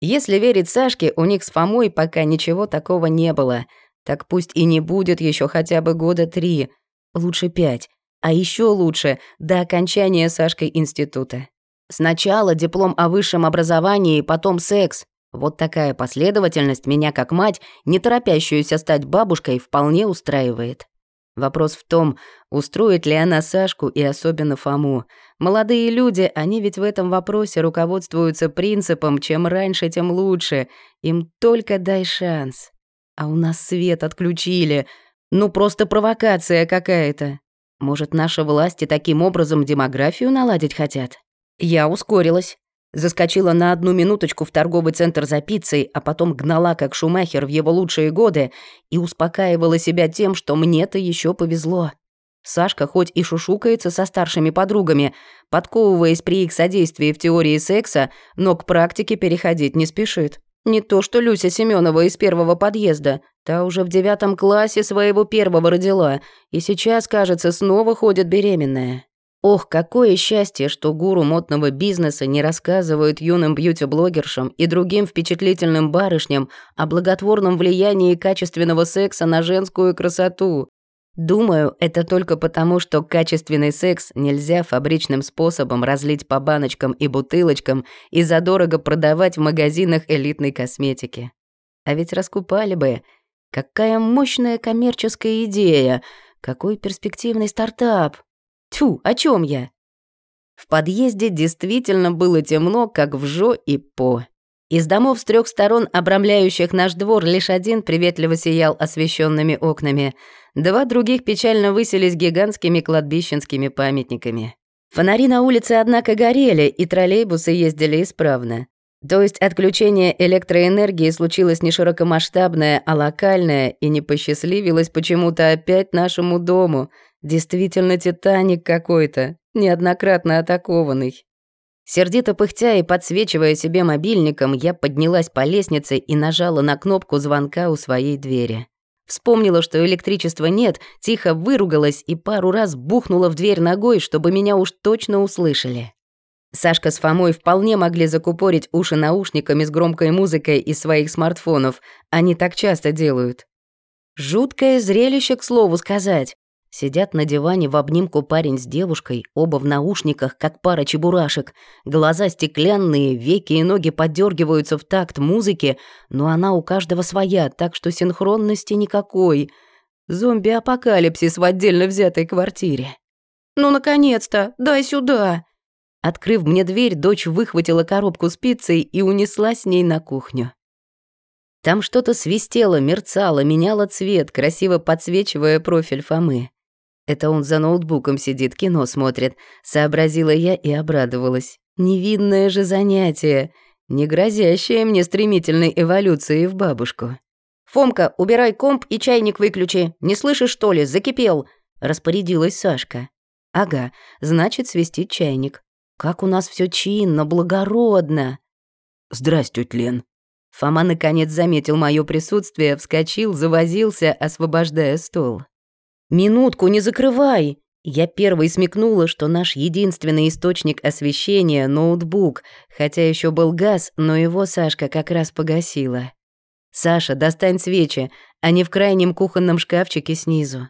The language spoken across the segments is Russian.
Если верить Сашке, у них с Фомой пока ничего такого не было. Так пусть и не будет еще хотя бы года три, лучше пять, а еще лучше до окончания Сашкой института. Сначала диплом о высшем образовании, потом секс. Вот такая последовательность меня как мать, не торопящуюся стать бабушкой, вполне устраивает. Вопрос в том, устроит ли она Сашку и особенно Фому. Молодые люди, они ведь в этом вопросе руководствуются принципом «чем раньше, тем лучше». Им только дай шанс. А у нас свет отключили. Ну, просто провокация какая-то. Может, наши власти таким образом демографию наладить хотят? Я ускорилась. Заскочила на одну минуточку в торговый центр за пиццей, а потом гнала как Шумахер в его лучшие годы и успокаивала себя тем, что мне-то еще повезло. Сашка хоть и шушукается со старшими подругами, подковываясь при их содействии в теории секса, но к практике переходить не спешит. Не то что Люся Семенова из первого подъезда, та уже в девятом классе своего первого родила, и сейчас, кажется, снова ходит беременная. Ох, какое счастье, что гуру модного бизнеса не рассказывают юным бьюти-блогершам и другим впечатлительным барышням о благотворном влиянии качественного секса на женскую красоту. Думаю, это только потому, что качественный секс нельзя фабричным способом разлить по баночкам и бутылочкам и задорого продавать в магазинах элитной косметики. А ведь раскупали бы. Какая мощная коммерческая идея, какой перспективный стартап. Тьфу, о чем я? В подъезде действительно было темно, как в Жо и По. Из домов с трех сторон, обрамляющих наш двор, лишь один приветливо сиял освещенными окнами. Два других печально высились гигантскими кладбищенскими памятниками. Фонари на улице, однако, горели, и троллейбусы ездили исправно. То есть отключение электроэнергии случилось не широкомасштабное, а локальное, и не посчастливилось почему-то опять нашему дому — Действительно Титаник какой-то, неоднократно атакованный. Сердито пыхтя и подсвечивая себе мобильником, я поднялась по лестнице и нажала на кнопку звонка у своей двери. Вспомнила, что электричества нет, тихо выругалась и пару раз бухнула в дверь ногой, чтобы меня уж точно услышали. Сашка с Фомой вполне могли закупорить уши наушниками с громкой музыкой из своих смартфонов. Они так часто делают. Жуткое зрелище, к слову сказать. Сидят на диване в обнимку парень с девушкой, оба в наушниках, как пара чебурашек. Глаза стеклянные, веки и ноги подергиваются в такт музыки, но она у каждого своя, так что синхронности никакой. Зомби-апокалипсис в отдельно взятой квартире. «Ну, наконец-то! Дай сюда!» Открыв мне дверь, дочь выхватила коробку с пиццей и унесла с ней на кухню. Там что-то свистело, мерцало, меняло цвет, красиво подсвечивая профиль Фомы. Это он за ноутбуком сидит, кино смотрит. Сообразила я и обрадовалась. Невинное же занятие, не грозящее мне стремительной эволюцией в бабушку. «Фомка, убирай комп и чайник выключи. Не слышишь, что ли? Закипел!» — распорядилась Сашка. «Ага, значит, свистит чайник. Как у нас все чинно, благородно!» «Здрасте, тётя Лен!» Фома наконец заметил мое присутствие, вскочил, завозился, освобождая стол. «Минутку, не закрывай!» Я первой смекнула, что наш единственный источник освещения — ноутбук, хотя еще был газ, но его Сашка как раз погасила. «Саша, достань свечи, они в крайнем кухонном шкафчике снизу».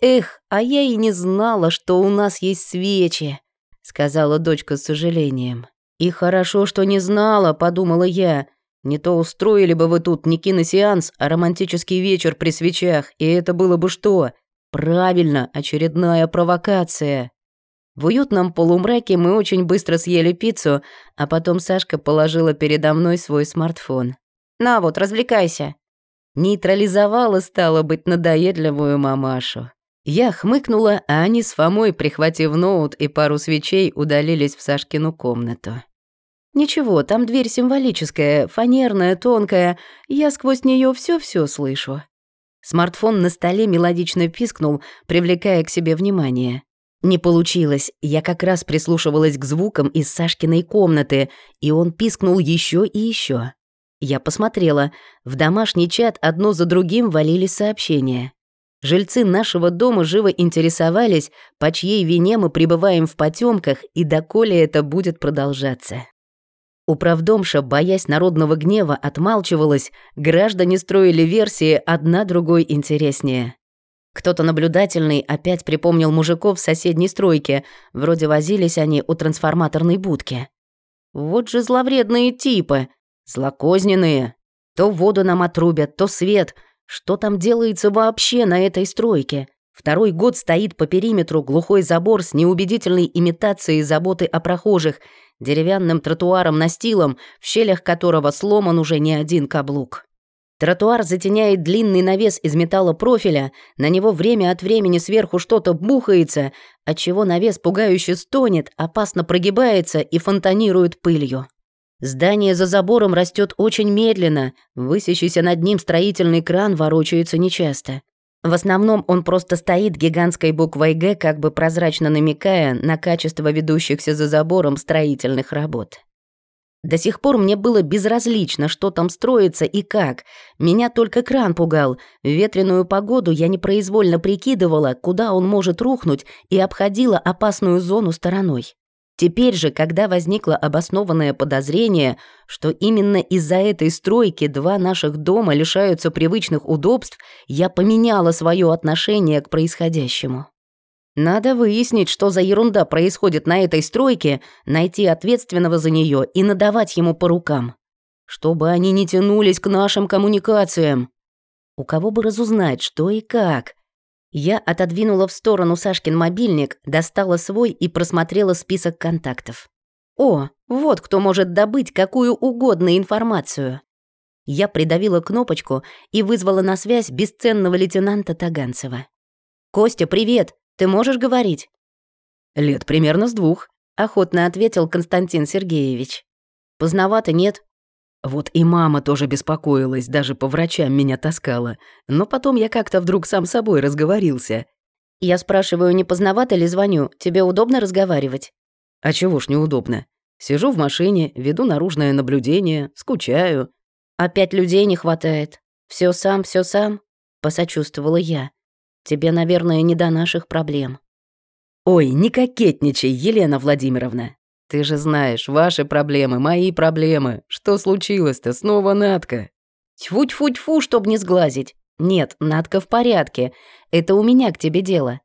«Эх, а я и не знала, что у нас есть свечи», — сказала дочка с сожалением. «И хорошо, что не знала», — подумала я. «Не то устроили бы вы тут не киносеанс, а романтический вечер при свечах, и это было бы что? Правильно, очередная провокация. В уютном полумраке мы очень быстро съели пиццу, а потом Сашка положила передо мной свой смартфон. «На вот, развлекайся». Нейтрализовала, стало быть, надоедливую мамашу. Я хмыкнула, а они с Фомой, прихватив ноут и пару свечей, удалились в Сашкину комнату. Ничего, там дверь символическая, фанерная, тонкая, я сквозь нее все-все слышу. Смартфон на столе мелодично пискнул, привлекая к себе внимание. Не получилось, я как раз прислушивалась к звукам из Сашкиной комнаты, и он пискнул еще и еще. Я посмотрела, в домашний чат одно за другим валили сообщения. Жильцы нашего дома живо интересовались, по чьей вине мы пребываем в потемках и доколе это будет продолжаться. Управдомша, боясь народного гнева, отмалчивалась, граждане строили версии одна другой интереснее. Кто-то наблюдательный опять припомнил мужиков в соседней стройке, вроде возились они у трансформаторной будки. Вот же зловредные типы, злокозненные. То воду нам отрубят, то свет. Что там делается вообще на этой стройке? Второй год стоит по периметру глухой забор с неубедительной имитацией заботы о прохожих, деревянным тротуаром-настилом, в щелях которого сломан уже не один каблук. Тротуар затеняет длинный навес из металлопрофиля, на него время от времени сверху что-то бухается, отчего навес пугающе стонет, опасно прогибается и фонтанирует пылью. Здание за забором растет очень медленно, высящийся над ним строительный кран ворочается нечасто. В основном он просто стоит гигантской буквой «Г», как бы прозрачно намекая на качество ведущихся за забором строительных работ. До сих пор мне было безразлично, что там строится и как. Меня только кран пугал. В ветреную погоду я непроизвольно прикидывала, куда он может рухнуть, и обходила опасную зону стороной. Теперь же, когда возникло обоснованное подозрение, что именно из-за этой стройки два наших дома лишаются привычных удобств, я поменяла свое отношение к происходящему. Надо выяснить, что за ерунда происходит на этой стройке, найти ответственного за нее и надавать ему по рукам. Чтобы они не тянулись к нашим коммуникациям. У кого бы разузнать, что и как. Я отодвинула в сторону Сашкин мобильник, достала свой и просмотрела список контактов. О, вот кто может добыть какую угодно информацию. Я придавила кнопочку и вызвала на связь бесценного лейтенанта Таганцева. «Костя, привет! Ты можешь говорить?» «Лет примерно с двух», — охотно ответил Константин Сергеевич. «Поздновато нет?» Вот и мама тоже беспокоилась, даже по врачам меня таскала. Но потом я как-то вдруг сам собой разговорился. Я спрашиваю, не поздновато ли звоню? Тебе удобно разговаривать? А чего ж неудобно? Сижу в машине, веду наружное наблюдение, скучаю. Опять людей не хватает. Все сам, все сам, посочувствовала я. Тебе, наверное, не до наших проблем. Ой, не кокетничай, Елена Владимировна. Ты же знаешь, ваши проблемы, мои проблемы. Что случилось-то? Снова Надка. Тьфу-тьфу-тьфу, чтоб не сглазить. Нет, Надка в порядке. Это у меня к тебе дело.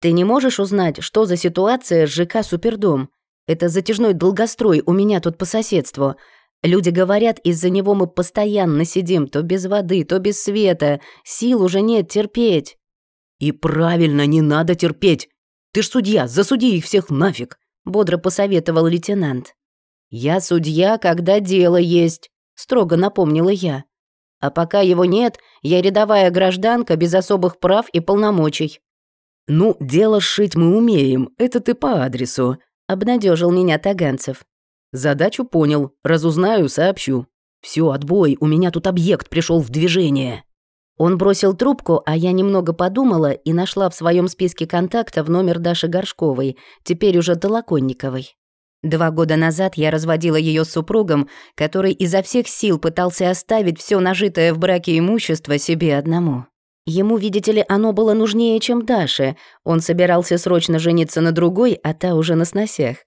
Ты не можешь узнать, что за ситуация с ЖК «Супердом»? Это затяжной долгострой у меня тут по соседству. Люди говорят, из-за него мы постоянно сидим, то без воды, то без света. Сил уже нет терпеть. И правильно, не надо терпеть. Ты ж судья, засуди их всех нафиг. — бодро посоветовал лейтенант. «Я судья, когда дело есть», — строго напомнила я. «А пока его нет, я рядовая гражданка без особых прав и полномочий». «Ну, дело сшить мы умеем, это ты по адресу», — обнадежил меня Таганцев. «Задачу понял, разузнаю, сообщу. Все, отбой, у меня тут объект пришел в движение». Он бросил трубку, а я немного подумала и нашла в своем списке контактов номер Даши Горшковой, теперь уже Толоконниковой. Два года назад я разводила ее с супругом, который изо всех сил пытался оставить все нажитое в браке имущество себе одному. Ему, видите ли, оно было нужнее, чем Даше. Он собирался срочно жениться на другой, а та уже на сносях.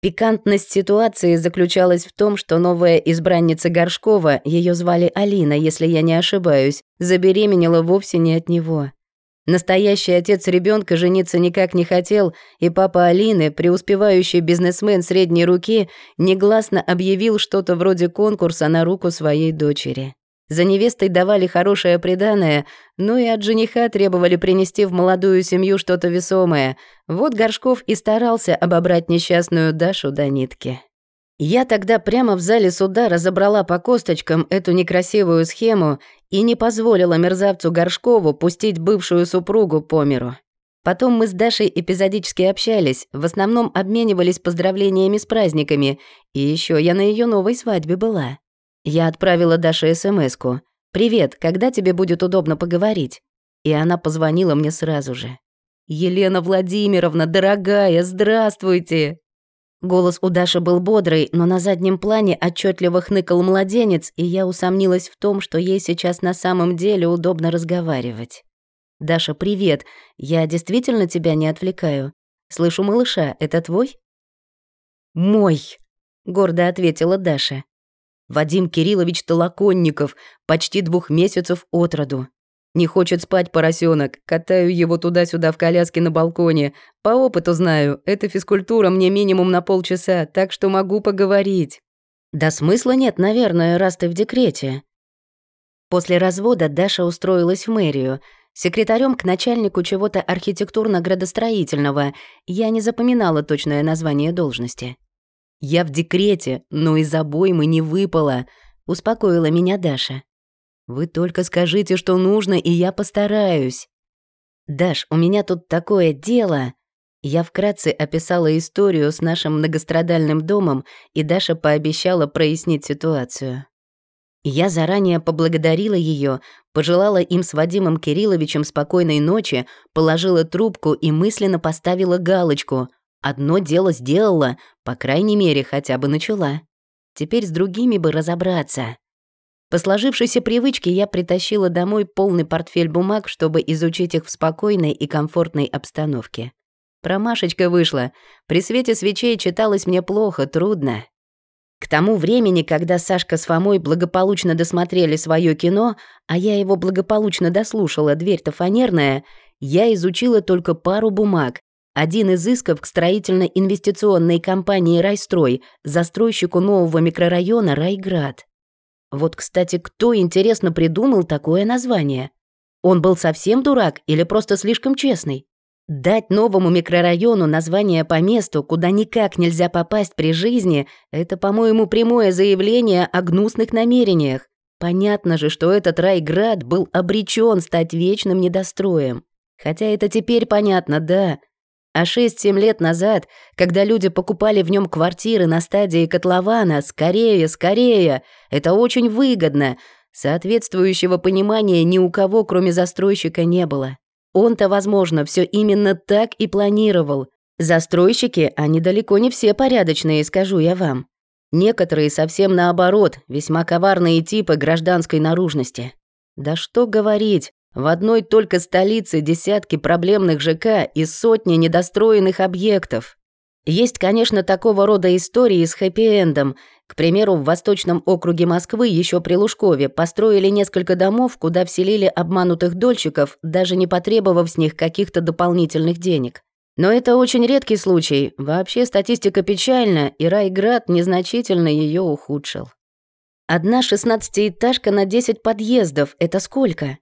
Пикантность ситуации заключалась в том, что новая избранница Горшкова, ее звали Алина, если я не ошибаюсь, забеременела вовсе не от него. Настоящий отец ребенка жениться никак не хотел, и папа Алины, преуспевающий бизнесмен средней руки, негласно объявил что-то вроде конкурса на руку своей дочери. За невестой давали хорошее приданое, но и от жениха требовали принести в молодую семью что-то весомое. Вот Горшков и старался обобрать несчастную Дашу до нитки. Я тогда прямо в зале суда разобрала по косточкам эту некрасивую схему и не позволила мерзавцу Горшкову пустить бывшую супругу по миру. Потом мы с Дашей эпизодически общались, в основном обменивались поздравлениями с праздниками, и еще я на ее новой свадьбе была. Я отправила Даше СМС-ку. «Привет, когда тебе будет удобно поговорить?» И она позвонила мне сразу же. «Елена Владимировна, дорогая, здравствуйте!» Голос у Даши был бодрый, но на заднем плане отчетливо хныкал младенец, и я усомнилась в том, что ей сейчас на самом деле удобно разговаривать. «Даша, привет. Я действительно тебя не отвлекаю? Слышу малыша, это твой?» «Мой!» гордо ответила Даша. Вадим Кириллович Толоконников, почти двух месяцев от роду. Не хочет спать поросенок, катаю его туда-сюда в коляске на балконе. По опыту знаю, эта физкультура мне минимум на полчаса, так что могу поговорить. Да смысла нет, наверное, раз ты в декрете. После развода Даша устроилась в мэрию, секретарем к начальнику чего-то архитектурно-градостроительного. Я не запоминала точное название должности. «Я в декрете, но из обоймы не выпала», — успокоила меня Даша. Вы только скажите, что нужно, и я постараюсь. Даш, у меня тут такое дело. Я вкратце описала историю с нашим многострадальным домом, и Даша пообещала прояснить ситуацию. Я заранее поблагодарила ее, пожелала им с Вадимом Кирилловичем спокойной ночи, положила трубку и мысленно поставила галочку. Одно дело сделала, по крайней мере, хотя бы начала. Теперь с другими бы разобраться. По сложившейся привычке я притащила домой полный портфель бумаг, чтобы изучить их в спокойной и комфортной обстановке. Промашечка вышла. При свете свечей читалось мне плохо, трудно. К тому времени, когда Сашка с Фомой благополучно досмотрели свое кино, а я его благополучно дослушала, дверь-то фанерная, я изучила только пару бумаг. Один из исков к строительно-инвестиционной компании «Райстрой», застройщику нового микрорайона «Райград». Вот, кстати, кто, интересно, придумал такое название? Он был совсем дурак или просто слишком честный? Дать новому микрорайону название по месту, куда никак нельзя попасть при жизни, это, по-моему, прямое заявление о гнусных намерениях. Понятно же, что этот райград был обречен стать вечным недостроем. Хотя это теперь понятно, да. А 6-7 лет назад, когда люди покупали в нем квартиры на стадии котлована, скорее, скорее, это очень выгодно, соответствующего понимания ни у кого, кроме застройщика, не было. Он-то, возможно, все именно так и планировал. Застройщики, они далеко не все порядочные, скажу я вам. Некоторые совсем наоборот, весьма коварные типы гражданской наружности. Да что говорить, в одной только столице десятки проблемных ЖК и сотни недостроенных объектов. Есть, конечно, такого рода истории с хэппи-эндом. К примеру, в Восточном округе Москвы еще при Лужкове построили несколько домов, куда вселили обманутых дольщиков, даже не потребовав с них каких-то дополнительных денег. Но это очень редкий случай. Вообще статистика печальна, и Райград незначительно ее ухудшил. Одна шестнадцатиэтажка на 10 подъездов — это сколько?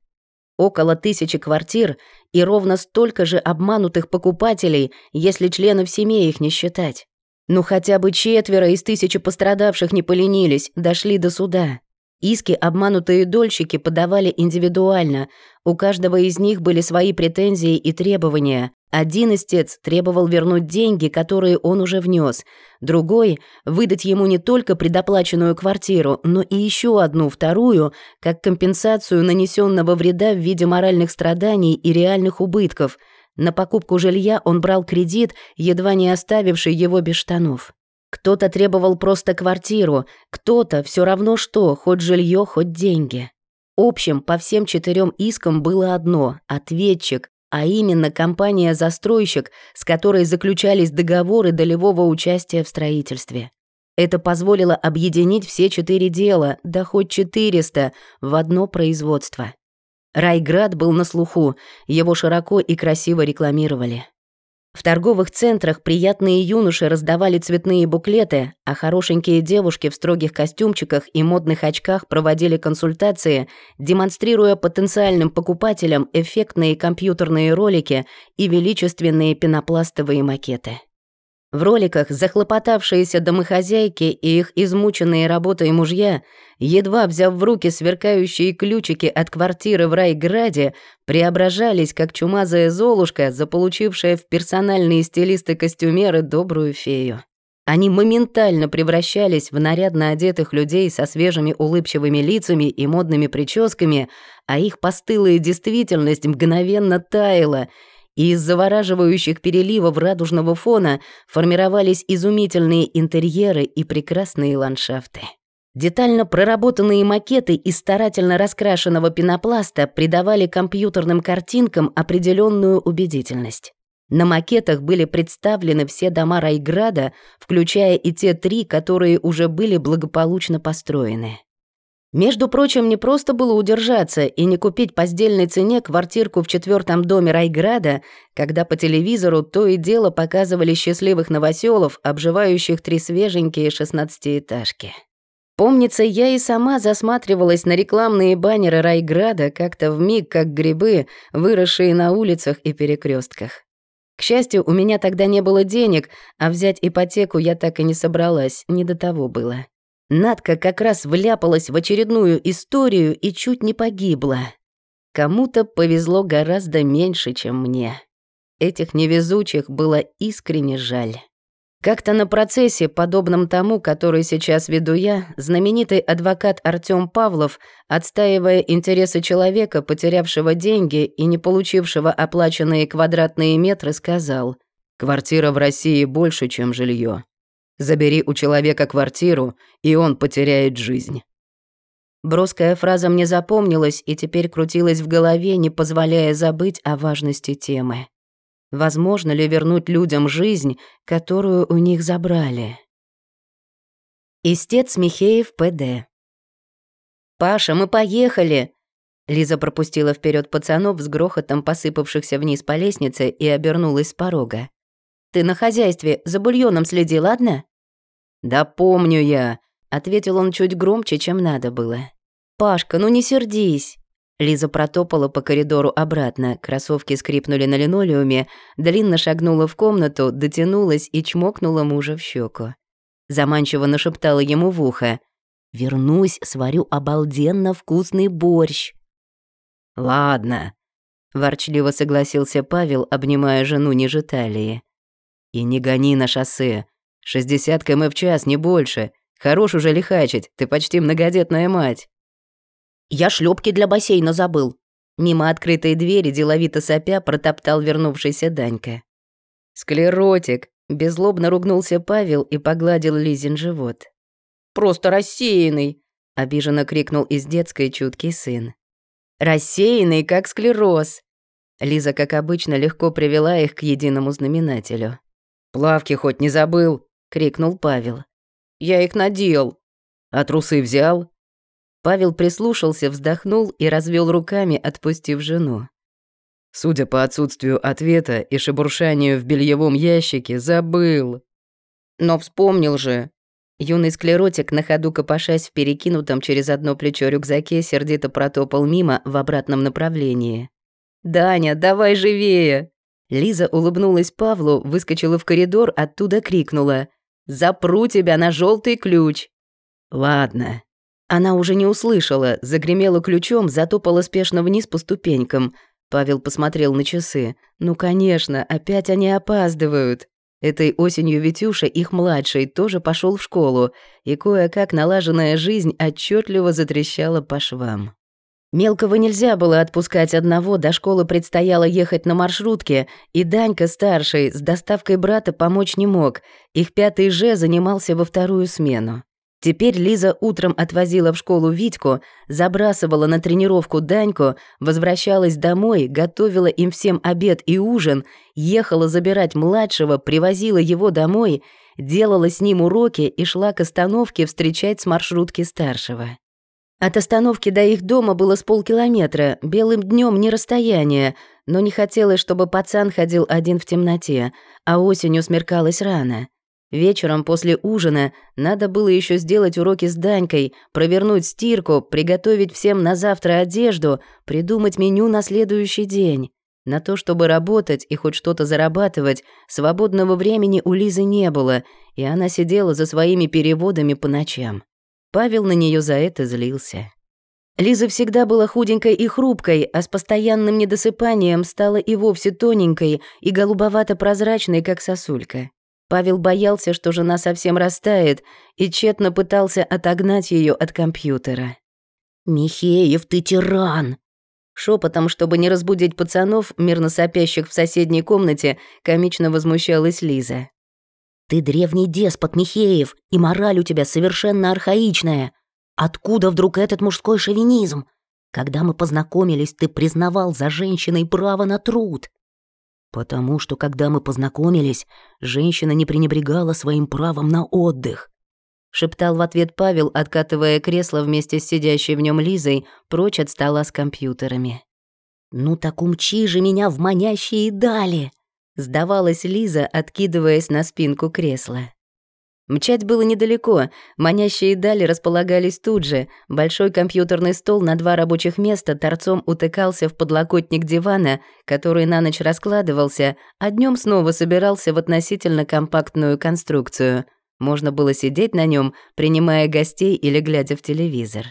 Около тысячи квартир и ровно столько же обманутых покупателей, если членов семей их не считать. Ну хотя бы четверо из тысячи пострадавших не поленились, дошли до суда. Иски обманутые дольщики подавали индивидуально, у каждого из них были свои претензии и требования. Один истец требовал вернуть деньги, которые он уже внес, другой — выдать ему не только предоплаченную квартиру, но и еще одну, вторую, как компенсацию нанесенного вреда в виде моральных страданий и реальных убытков. На покупку жилья он брал кредит, едва не оставивший его без штанов. Кто-то требовал просто квартиру, кто-то все равно что, хоть жилье, хоть деньги. Общим по всем четырем искам было одно — ответчик, а именно компания-застройщик, с которой заключались договоры долевого участия в строительстве. Это позволило объединить все четыре дела, да хоть 400, в одно производство. Райград был на слуху, его широко и красиво рекламировали. В торговых центрах приятные юноши раздавали цветные буклеты, а хорошенькие девушки в строгих костюмчиках и модных очках проводили консультации, демонстрируя потенциальным покупателям эффектные компьютерные ролики и величественные пенопластовые макеты. В роликах захлопотавшиеся домохозяйки и их измученные работой мужья, едва взяв в руки сверкающие ключики от квартиры в Райграде, преображались, как чумазая золушка, заполучившая в персональные стилисты-костюмеры добрую фею. Они моментально превращались в нарядно одетых людей со свежими улыбчивыми лицами и модными прическами, а их постылая действительность мгновенно таяла — и из завораживающих переливов радужного фона формировались изумительные интерьеры и прекрасные ландшафты. Детально проработанные макеты из старательно раскрашенного пенопласта придавали компьютерным картинкам определенную убедительность. На макетах были представлены все дома Райграда, включая и те три, которые уже были благополучно построены. Между прочим, не просто было удержаться и не купить по сдельной цене квартирку в четвертом доме Райграда, когда по телевизору то и дело показывали счастливых новоселов, обживающих три свеженькие шестнадцатиэтажки. Помнится, я и сама засматривалась на рекламные баннеры Райграда как-то в миг, как грибы, выросшие на улицах и перекрестках. К счастью, у меня тогда не было денег, а взять ипотеку я так и не собралась, не до того было. Надка как раз вляпалась в очередную историю и чуть не погибла. Кому-то повезло гораздо меньше, чем мне. Этих невезучих было искренне жаль. Как-то на процессе, подобном тому, который сейчас веду я, знаменитый адвокат Артём Павлов, отстаивая интересы человека, потерявшего деньги и не получившего оплаченные квадратные метры, сказал «Квартира в России больше, чем жилье. Забери у человека квартиру, и он потеряет жизнь». Броская фраза мне запомнилась и теперь крутилась в голове, не позволяя забыть о важности темы. Возможно ли вернуть людям жизнь, которую у них забрали? Истец Михеев ПД. «Паша, мы поехали!» Лиза пропустила вперед пацанов с грохотом посыпавшихся вниз по лестнице и обернулась с порога. «Ты на хозяйстве за бульоном следи, ладно?» «Да помню я», — ответил он чуть громче, чем надо было. «Пашка, ну не сердись!» Лиза протопала по коридору обратно, кроссовки скрипнули на линолеуме, длинно шагнула в комнату, дотянулась и чмокнула мужа в щеку. Заманчиво нашептала ему в ухо. «Вернусь, сварю обалденно вкусный борщ». «Ладно», — ворчливо согласился Павел, обнимая жену ниже талии. «И не гони на шоссе. 60 км в час, не больше. Хорош уже лихачить, ты почти многодетная мать». Я шлепки для бассейна забыл». Мимо открытой двери, деловито сопя, протоптал вернувшийся Данька. «Склеротик!» — беззлобно ругнулся Павел и погладил Лизин живот. «Просто рассеянный!» — обиженно крикнул из детской чуткий сын. «Рассеянный, как склероз!» Лиза, как обычно, легко привела их к единому знаменателю. «Плавки хоть не забыл!» — крикнул Павел. «Я их надел!» «А трусы взял?» Павел прислушался, вздохнул и развел руками, отпустив жену. Судя по отсутствию ответа и шебуршанию в бельевом ящике, забыл. Но вспомнил же. Юный склеротик, на ходу копошась в перекинутом через одно плечо рюкзаке, сердито протопал мимо в обратном направлении. «Даня, давай живее!» Лиза улыбнулась Павлу, выскочила в коридор, оттуда крикнула. «Запру тебя на желтый ключ!» «Ладно», она уже не услышала, загремела ключом, затопала спешно вниз по ступенькам. Павел посмотрел на часы. «Ну, конечно, опять они опаздывают». Этой осенью Витюша, их младший, тоже пошел в школу, и кое-как налаженная жизнь отчетливо затрещала по швам. Мелкого нельзя было отпускать одного, до школы предстояло ехать на маршрутке, и Данька, старший, с доставкой брата помочь не мог, их пятый же занимался во вторую смену. Теперь Лиза утром отвозила в школу Витьку, забрасывала на тренировку Даньку, возвращалась домой, готовила им всем обед и ужин, ехала забирать младшего, привозила его домой, делала с ним уроки и шла к остановке встречать с маршрутки старшего. От остановки до их дома было с полкилометра, белым днем не расстояние, но не хотелось, чтобы пацан ходил один в темноте, а осенью смеркалось рано. Вечером после ужина надо было еще сделать уроки с Данькой, провернуть стирку, приготовить всем на завтра одежду, придумать меню на следующий день. На то, чтобы работать и хоть что-то зарабатывать, свободного времени у Лизы не было, и она сидела за своими переводами по ночам. Павел на нее за это злился. Лиза всегда была худенькой и хрупкой, а с постоянным недосыпанием стала и вовсе тоненькой и голубовато-прозрачной, как сосулька. Павел боялся, что жена совсем растает, и тщетно пытался отогнать ее от компьютера. «Михеев, ты тиран!» Шепотом, чтобы не разбудить пацанов, мирно сопящих в соседней комнате, комично возмущалась Лиза. «Ты древний деспот, Михеев, и мораль у тебя совершенно архаичная. Откуда вдруг этот мужской шовинизм? Когда мы познакомились, ты признавал за женщиной право на труд. «Потому что, когда мы познакомились, женщина не пренебрегала своим правом на отдых», шептал в ответ Павел, откатывая кресло вместе с сидящей в нем Лизой прочь от стола с компьютерами. «Ну так умчи же меня в манящие дали!» Сдавалась Лиза, откидываясь на спинку кресла. Мчать было недалеко, манящие дали располагались тут же. Большой компьютерный стол на два рабочих места торцом утыкался в подлокотник дивана, который на ночь раскладывался, а днем снова собирался в относительно компактную конструкцию. Можно было сидеть на нем, принимая гостей или глядя в телевизор.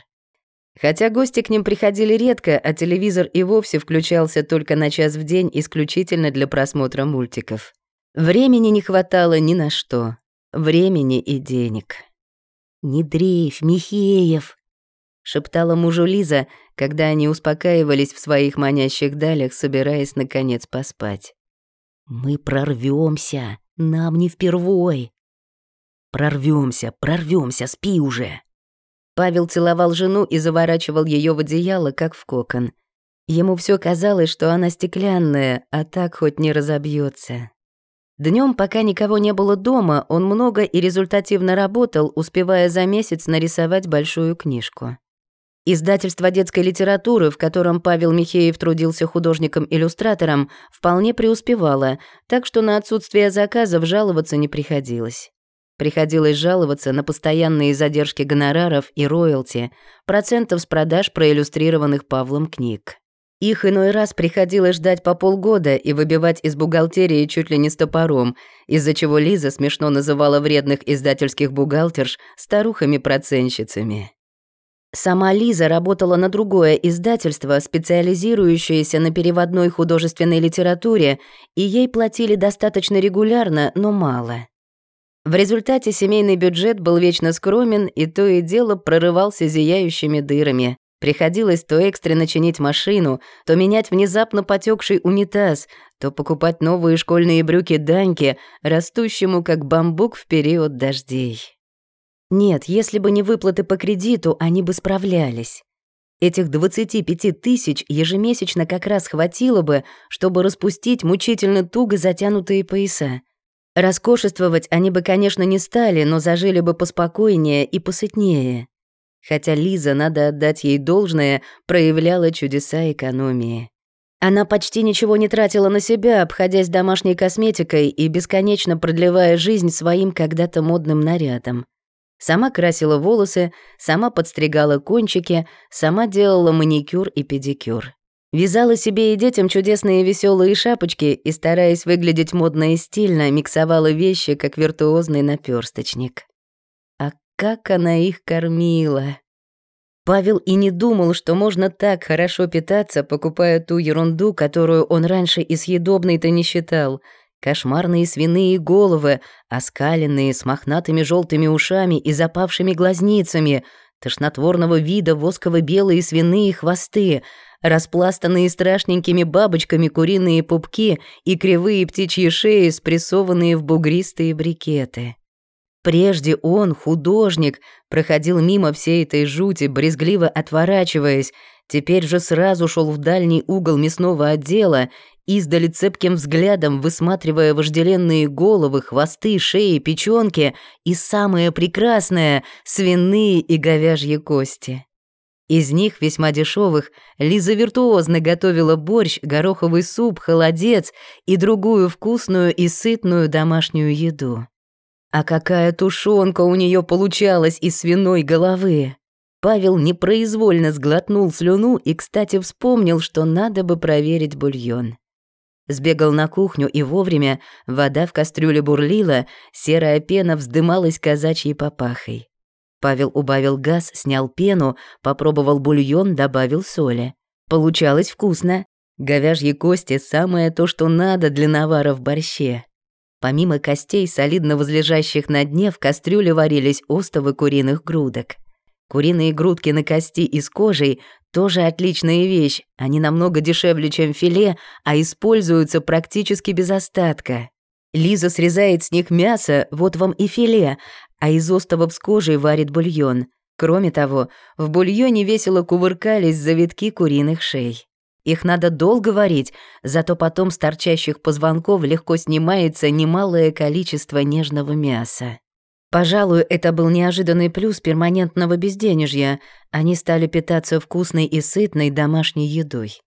Хотя гости к ним приходили редко, а телевизор и вовсе включался только на час в день исключительно для просмотра мультиков. Времени не хватало ни на что времени и денег. «Не дрейфь, Михеев!» — шептала мужу Лиза, когда они успокаивались в своих манящих далях, собираясь, наконец, поспать. «Мы прорвемся, нам не впервой!» «Прорвемся, прорвемся, спи уже!» Павел целовал жену и заворачивал ее в одеяло, как в кокон. Ему все казалось, что она стеклянная, а так хоть не разобьется. Днем, пока никого не было дома, он много и результативно работал, успевая за месяц нарисовать большую книжку. Издательство детской литературы, в котором Павел Михеев трудился художником-иллюстратором, вполне преуспевало, так что на отсутствие заказов жаловаться не приходилось. Приходилось жаловаться на постоянные задержки гонораров и роялти, процентов с продаж проиллюстрированных Павлом книг. Их иной раз приходилось ждать по полгода и выбивать из бухгалтерии чуть ли не с топором, из-за чего Лиза смешно называла вредных издательских бухгалтерш старухами-проценщицами. Сама Лиза работала на другое издательство, специализирующееся на переводной художественной литературе, и ей платили достаточно регулярно, но мало. В результате семейный бюджет был вечно скромен и то и дело прорывался зияющими дырами. Приходилось то экстренно чинить машину, то менять внезапно потекший унитаз, то покупать новые школьные брюки Даньке, растущему как бамбук в период дождей. Нет, если бы не выплаты по кредиту, они бы справлялись. Этих 25 тысяч ежемесячно как раз хватило бы, чтобы распустить мучительно туго затянутые пояса. Роскошествовать они бы, конечно, не стали, но зажили бы поспокойнее и посытнее хотя Лиза, надо отдать ей должное, проявляла чудеса экономии. Она почти ничего не тратила на себя, обходясь домашней косметикой и бесконечно продлевая жизнь своим когда-то модным нарядом. Сама красила волосы, сама подстригала кончики, сама делала маникюр и педикюр. Вязала себе и детям чудесные веселые шапочки и, стараясь выглядеть модно и стильно, миксовала вещи, как виртуозный наперсточник как она их кормила. Павел и не думал, что можно так хорошо питаться, покупая ту ерунду, которую он раньше и съедобной-то не считал. Кошмарные свиные головы, оскаленные с мохнатыми желтыми ушами и запавшими глазницами, тошнотворного вида восково-белые свиные хвосты, распластанные страшненькими бабочками куриные пупки и кривые птичьи шеи, спрессованные в бугристые брикеты. Прежде он, художник, проходил мимо всей этой жути, брезгливо отворачиваясь, теперь же сразу шел в дальний угол мясного отдела, издали цепким взглядом, высматривая вожделенные головы, хвосты, шеи, печёнки и самое прекрасное — свиные и говяжьи кости. Из них, весьма дешевых, Лиза виртуозно готовила борщ, гороховый суп, холодец и другую вкусную и сытную домашнюю еду. А какая тушенка у нее получалась из свиной головы! Павел непроизвольно сглотнул слюну и, кстати, вспомнил, что надо бы проверить бульон. Сбегал на кухню, и вовремя вода в кастрюле бурлила, серая пена вздымалась казачьей папахой. Павел убавил газ, снял пену, попробовал бульон, добавил соли. Получалось вкусно. Говяжьи кости — самое то, что надо для навара в борще. Помимо костей, солидно возлежащих на дне, в кастрюле варились остовы куриных грудок. Куриные грудки на кости и с кожей – тоже отличная вещь. Они намного дешевле, чем филе, а используются практически без остатка. Лиза срезает с них мясо, вот вам и филе, а из остовов с кожей варит бульон. Кроме того, в бульоне весело кувыркались завитки куриных шей. Их надо долго варить, зато потом с торчащих позвонков легко снимается немалое количество нежного мяса. Пожалуй, это был неожиданный плюс перманентного безденежья. Они стали питаться вкусной и сытной домашней едой.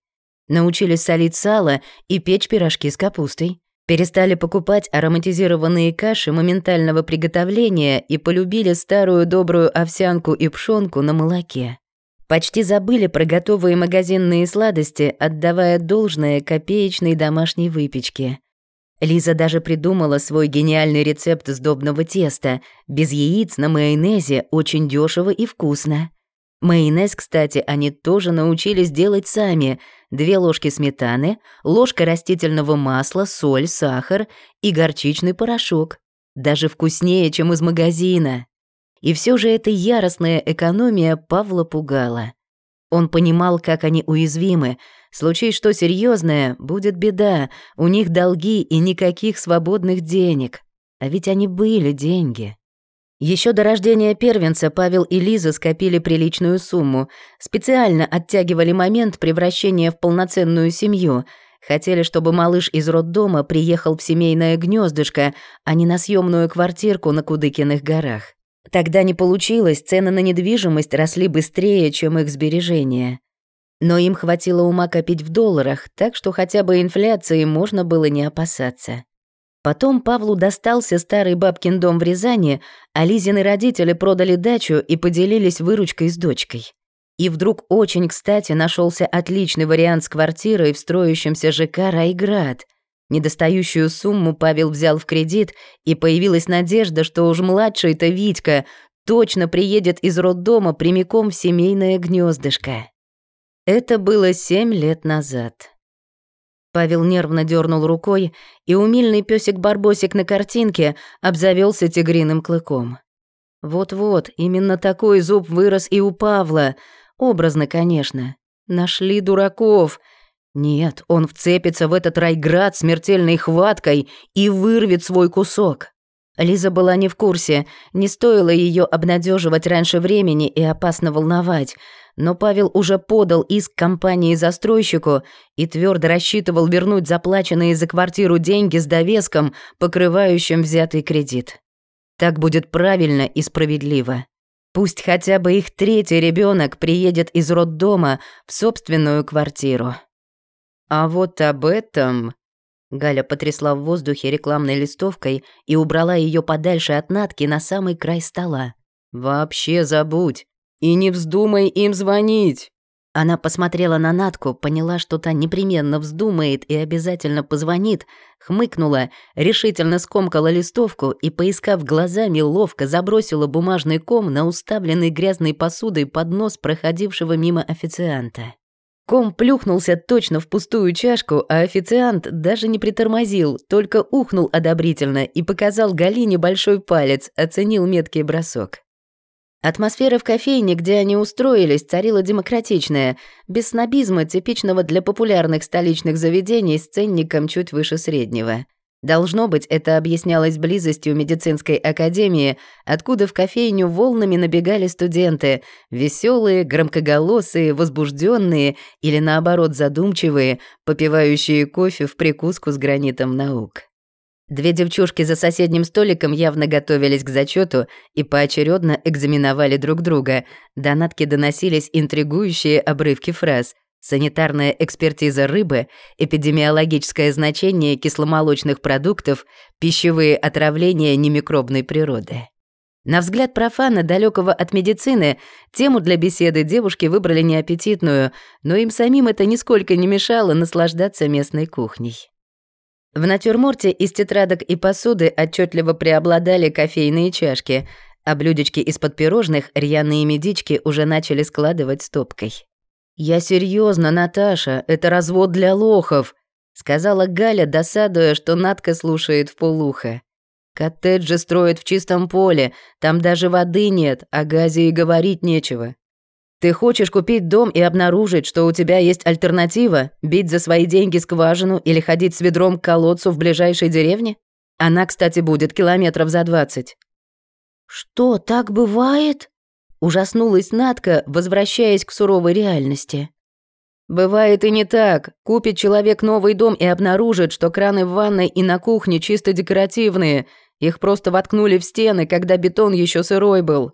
Научились солить сало и печь пирожки с капустой. Перестали покупать ароматизированные каши моментального приготовления и полюбили старую добрую овсянку и пшенку на молоке. Почти забыли про готовые магазинные сладости, отдавая должное копеечной домашней выпечке. Лиза даже придумала свой гениальный рецепт сдобного теста, без яиц на майонезе, очень дешево и вкусно. Майонез, кстати, они тоже научились делать сами. Две ложки сметаны, ложка растительного масла, соль, сахар и горчичный порошок. Даже вкуснее, чем из магазина. И все же эта яростная экономия Павла пугала. Он понимал, как они уязвимы. Случай что серьезное, будет беда. У них долги и никаких свободных денег. А ведь они были деньги. Еще до рождения первенца Павел и Лиза скопили приличную сумму, специально оттягивали момент превращения в полноценную семью, хотели, чтобы малыш из роддома приехал в семейное гнездышко, а не на съемную квартирку на Кудыкиных горах. Тогда не получилось, цены на недвижимость росли быстрее, чем их сбережения. Но им хватило ума копить в долларах, так что хотя бы инфляции можно было не опасаться. Потом Павлу достался старый бабкин дом в Рязани, а Лизины родители продали дачу и поделились выручкой с дочкой. И вдруг очень кстати нашелся отличный вариант с квартирой в строящемся ЖК «Райград», Недостающую сумму Павел взял в кредит, и появилась надежда, что уж младший-то Витька точно приедет из роддома прямиком в семейное гнездышко. Это было семь лет назад. Павел нервно дернул рукой, и умильный песик Барбосик на картинке обзавелся тигриным клыком. Вот-вот, именно такой зуб вырос и у Павла. Образно, конечно. Нашли дураков — нет, он вцепится в этот райград смертельной хваткой и вырвет свой кусок. Лиза была не в курсе, не стоило ее обнадеживать раньше времени и опасно волновать, но Павел уже подал иск компании-застройщику и твердо рассчитывал вернуть заплаченные за квартиру деньги с довеском, покрывающим взятый кредит. Так будет правильно и справедливо. Пусть хотя бы их третий ребенок приедет из роддома в собственную квартиру. А вот об этом... Галя потрясла в воздухе рекламной листовкой и убрала ее подальше от Натки на самый край стола. «Вообще забудь! И не вздумай им звонить!» Она посмотрела на Натку, поняла, что та непременно вздумает и обязательно позвонит, хмыкнула, решительно скомкала листовку и, поискав глазами, ловко забросила бумажный ком на уставленный грязной посудой поднос проходившего мимо официанта. Ком плюхнулся точно в пустую чашку, а официант даже не притормозил, только ухнул одобрительно и показал Галине большой палец, оценил меткий бросок. Атмосфера в кофейне, где они устроились, царила демократичная, без снобизма, типичного для популярных столичных заведений с ценником чуть выше среднего. Должно быть, это объяснялось близостью медицинской академии, откуда в кофейню волнами набегали студенты, веселые, громкоголосые, возбужденные или наоборот задумчивые, попивающие кофе в прикуску с гранитом наук. Две девчушки за соседним столиком явно готовились к зачету и поочередно экзаменовали друг друга. До Натки доносились интригующие обрывки фраз — санитарная экспертиза рыбы, эпидемиологическое значение кисломолочных продуктов, пищевые отравления немикробной природы. На взгляд профана, далекого от медицины, тему для беседы девушки выбрали неаппетитную, но им самим это нисколько не мешало наслаждаться местной кухней. В натюрморте из тетрадок и посуды отчетливо преобладали кофейные чашки, а блюдечки из-под пирожных рьяные медички уже начали складывать стопкой. «Я серьезно, Наташа, это развод для лохов», — сказала Галя, досадуя, что Натка слушает в полухо. «Коттеджи строят в чистом поле, там даже воды нет, о газе и говорить нечего. Ты хочешь купить дом и обнаружить, что у тебя есть альтернатива, бить за свои деньги скважину или ходить с ведром к колодцу в ближайшей деревне? Она, кстати, будет километров за двадцать». «Что, так бывает?» Ужаснулась Надка, возвращаясь к суровой реальности. Бывает и не так. Купит человек новый дом и обнаружит, что краны в ванной и на кухне чисто декоративные. Их просто воткнули в стены, когда бетон еще сырой был.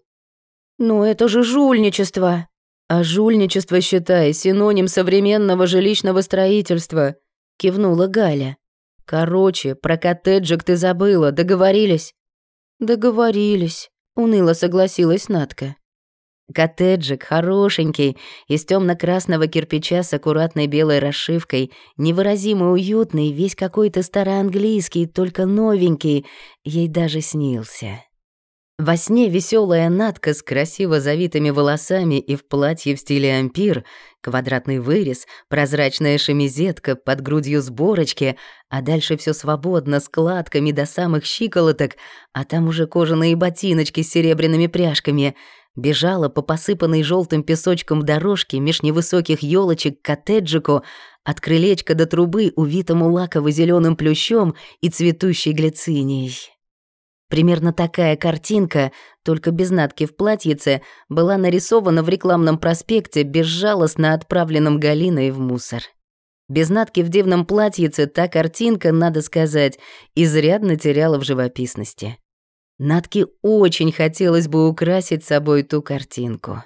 «Ну это же жульничество!» «А жульничество, считай, синоним современного жилищного строительства», — кивнула Галя. «Короче, про коттеджик ты забыла, договорились?» «Договорились», — уныло согласилась Натка. Коттеджик хорошенький, из темно красного кирпича с аккуратной белой расшивкой, невыразимо уютный, весь какой-то староанглийский, только новенький, ей даже снился. Во сне веселая Натка с красиво завитыми волосами и в платье в стиле ампир, квадратный вырез, прозрачная шемизетка под грудью сборочки, а дальше все свободно, складками до самых щиколоток, а там уже кожаные ботиночки с серебряными пряжками — бежала по посыпанной желтым песочком дорожке меж невысоких елочек к коттеджику, от крылечка до трубы, увитому лаково зеленым плющом и цветущей глицинией. Примерно такая картинка, только без натки в платьице, была нарисована в рекламном проспекте, безжалостно отправленном Галиной в мусор. Без натки в дивном платьице та картинка, надо сказать, изрядно теряла в живописности. Натке очень хотелось бы украсить собой ту картинку.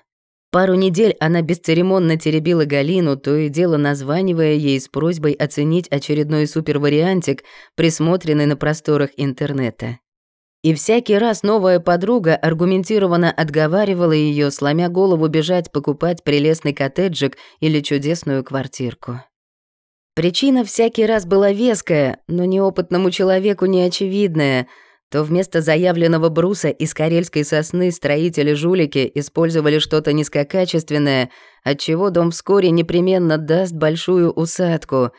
Пару недель она бесцеремонно теребила Галину, то и дело названивая ей с просьбой оценить очередной супервариантик, присмотренный на просторах интернета. И всякий раз новая подруга аргументированно отговаривала ее, сломя голову бежать покупать прелестный коттеджик или чудесную квартирку. Причина всякий раз была веская, но неопытному человеку неочевидная — то вместо заявленного бруса из карельской сосны строители-жулики использовали что-то низкокачественное, отчего дом вскоре непременно даст большую усадку,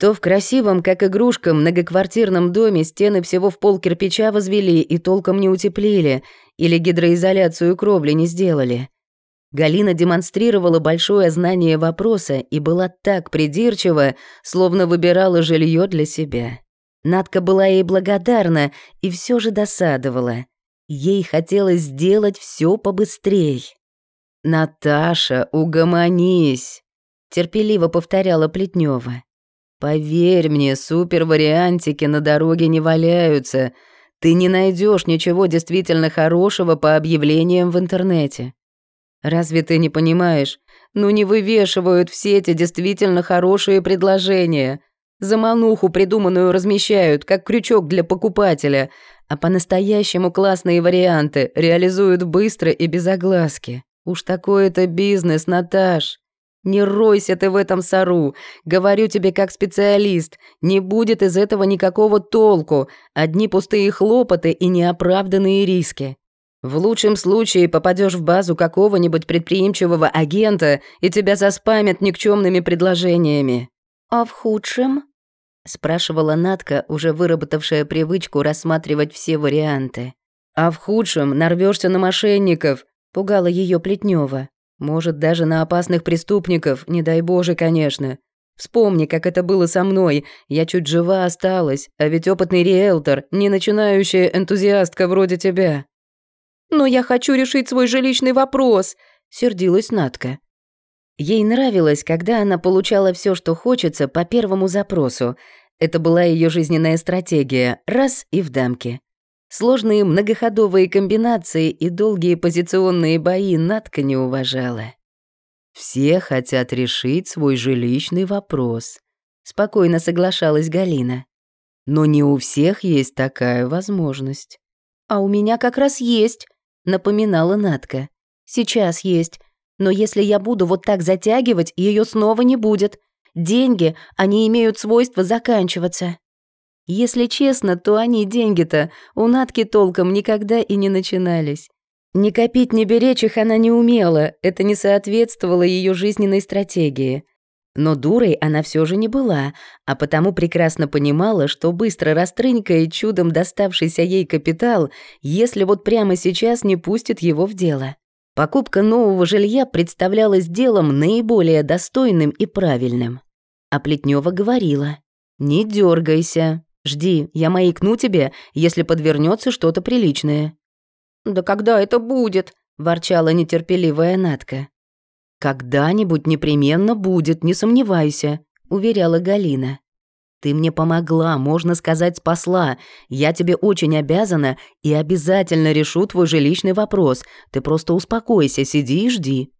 то в красивом, как игрушка, многоквартирном доме стены всего в пол кирпича возвели и толком не утеплили, или гидроизоляцию кровли не сделали. Галина демонстрировала большое знание вопроса и была так придирчива, словно выбирала жилье для себя. Надка была ей благодарна и все же досадовала. Ей хотелось сделать все побыстрей. «Наташа, угомонись!» — терпеливо повторяла Плетнева. «Поверь мне, супервариантики на дороге не валяются. Ты не найдешь ничего действительно хорошего по объявлениям в интернете. Разве ты не понимаешь? Ну не вывешивают все эти действительно хорошие предложения. Замануху придуманную размещают, как крючок для покупателя, а по-настоящему классные варианты реализуют быстро и без огласки. Уж такой это бизнес, Наташ. Не ройся ты в этом сору. Говорю тебе как специалист. Не будет из этого никакого толку. Одни пустые хлопоты и неоправданные риски. В лучшем случае попадешь в базу какого-нибудь предприимчивого агента, и тебя заспамят никчемными предложениями. А в худшем? спрашивала Натка, уже выработавшая привычку рассматривать все варианты. А в худшем нарвешься на мошенников, пугала ее Плетнева. Может, даже на опасных преступников, не дай боже, конечно. Вспомни, как это было со мной. Я чуть жива осталась, а ведь опытный риэлтор, не начинающая энтузиастка вроде тебя. «Но я хочу решить свой жилищный вопрос», — сердилась Натка. Ей нравилось, когда она получала все, что хочется, по первому запросу. Это была ее жизненная стратегия. Раз и в дамке. Сложные многоходовые комбинации и долгие позиционные бои Надка не уважала. «Все хотят решить свой жилищный вопрос», — спокойно соглашалась Галина. «Но не у всех есть такая возможность». «А у меня как раз есть», — напоминала Надка. «Сейчас есть. Но если я буду вот так затягивать, ее снова не будет. Деньги, они имеют свойство заканчиваться. Если честно, то они, деньги-то, у Натки толком никогда и не начинались. Ни копить, ни беречь их она не умела, это не соответствовало ее жизненной стратегии. Но дурой она все же не была, а потому прекрасно понимала, что быстро растрынькает чудом доставшийся ей капитал, если вот прямо сейчас не пустит его в дело. Покупка нового жилья представлялась делом наиболее достойным и правильным. А Плетнева говорила, «Не дергайся, жди, я маякну тебе, если подвернется что-то приличное». «Да когда это будет?» – ворчала нетерпеливая Натка. «Когда-нибудь непременно будет, не сомневайся», — уверяла Галина. «Ты мне помогла, можно сказать, спасла. Я тебе очень обязана и обязательно решу твой жилищный вопрос. Ты просто успокойся, сиди и жди».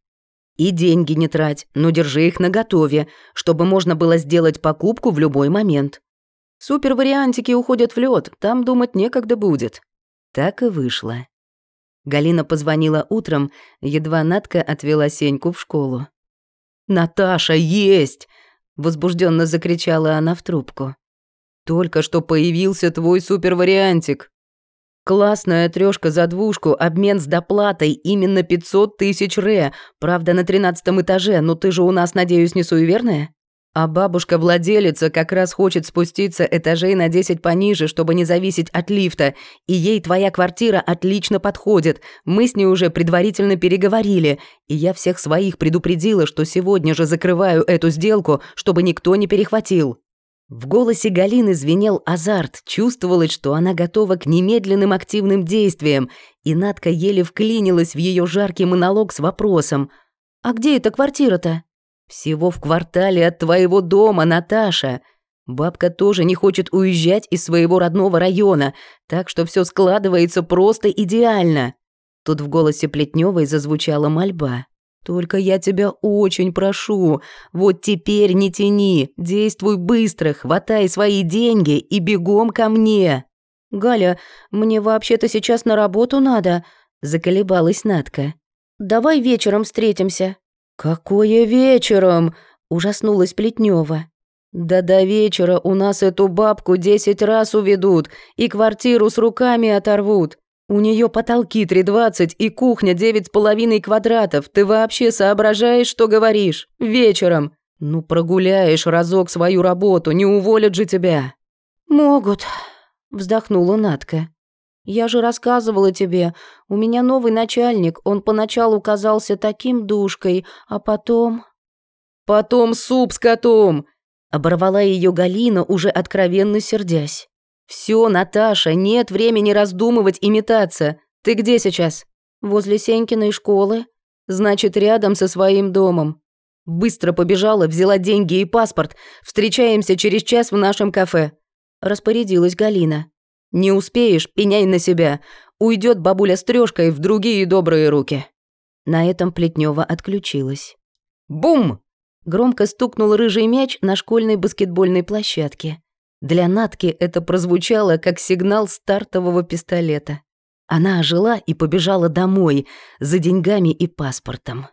И деньги не трать, но держи их наготове, чтобы можно было сделать покупку в любой момент. Супер-вариантики уходят в лед, там думать некогда будет. Так и вышло. Галина позвонила утром, едва Натка отвела Сеньку в школу. «Наташа, есть!» — возбужденно закричала она в трубку. «Только что появился твой супервариантик. Классная трёшка за двушку, обмен с доплатой, именно 500 тысяч ре. Правда, на тринадцатом этаже, но ты же у нас, надеюсь, не суеверная? А бабушка-владелица как раз хочет спуститься этажей на 10 пониже, чтобы не зависеть от лифта, и ей твоя квартира отлично подходит. Мы с ней уже предварительно переговорили, и я всех своих предупредила, что сегодня же закрываю эту сделку, чтобы никто не перехватил. В голосе Галины звенел азарт, чувствовалось, что она готова к немедленным активным действиям, и Надка еле вклинилась в ее жаркий монолог с вопросом «А где эта квартира-то?» «Всего в квартале от твоего дома, Наташа. Бабка тоже не хочет уезжать из своего родного района, так что все складывается просто идеально». Тут в голосе Плетневой зазвучала мольба. Только я тебя очень прошу, вот теперь не тяни, действуй быстро, хватай свои деньги и бегом ко мне». «Галя, мне вообще-то сейчас на работу надо», — заколебалась Надка. «Давай вечером встретимся». «Какое вечером?» — ужаснулась Плетнева. «Да до вечера у нас эту бабку десять раз уведут и квартиру с руками оторвут. У нее потолки 3,20 и кухня 9,5 квадратов. Ты вообще соображаешь, что говоришь? Вечером. Ну, прогуляешь разок свою работу, не уволят же тебя». «Могут», — вздохнула Натка. «Я же рассказывала тебе, у меня новый начальник, он поначалу казался таким душкой, а потом...» «Потом суп с котом!» — оборвала ее Галина, уже откровенно сердясь. «Все, Наташа, нет времени раздумывать и метаться. Ты где сейчас?» «Возле Сенькиной школы. Значит, рядом со своим домом. Быстро побежала, взяла деньги и паспорт. Встречаемся через час в нашем кафе». Распорядилась Галина. «Не успеешь, пеняй на себя. Уйдет бабуля с трёшкой в другие добрые руки». На этом Плетнева отключилась. «Бум!» Громко стукнул рыжий мяч на школьной баскетбольной площадке. Для Натки это прозвучало как сигнал стартового пистолета. Она ожила и побежала домой за деньгами и паспортом.